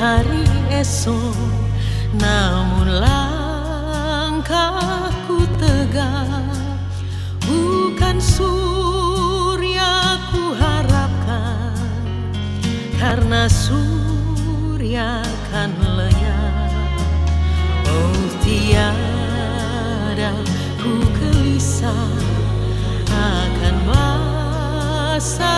Hari esok Namun langkahku tegak Bukan surya ku harapkan Karena surya tiada ku gelisah Akan masa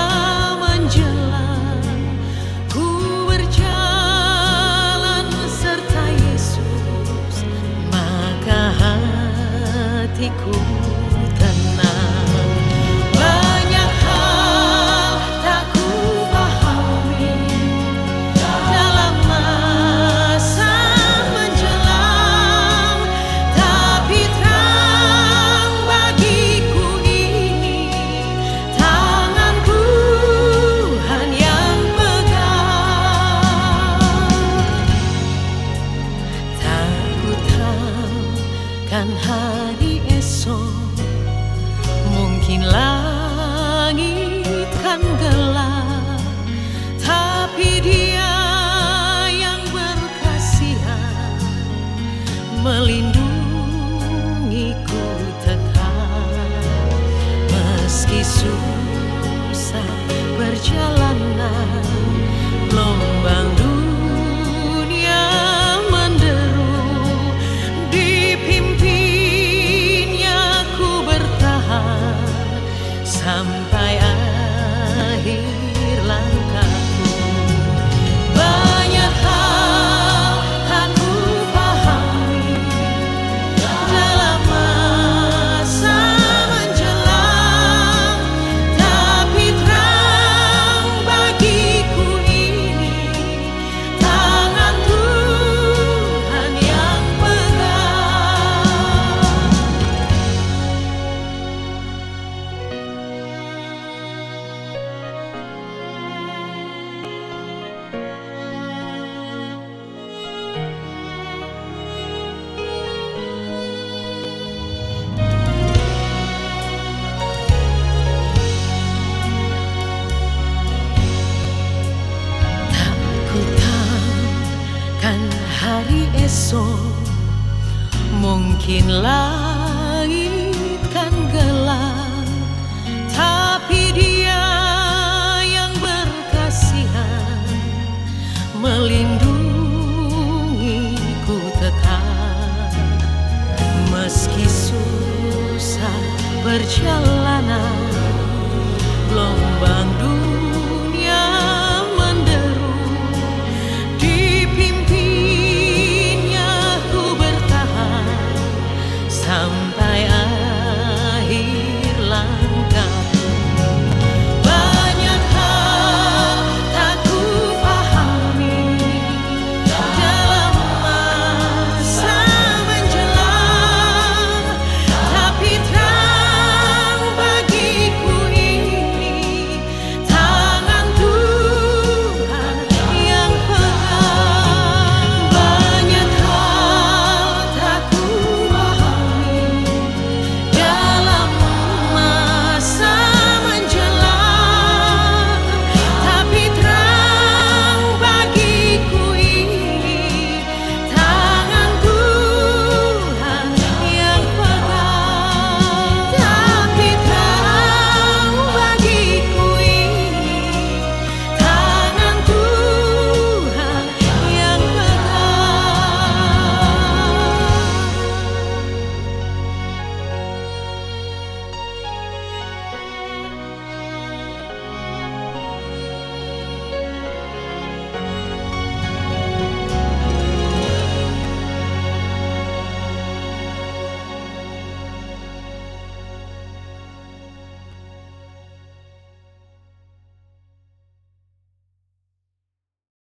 Takutkan hari esok Mungkin langit kan gelap Tapi dia yang berkasihan Melindungiku tetap Meski susah perjalanan so Mungkin langit kan gelap Tapi dia yang berkasihan Melindungiku tetap. Meski susah berjalan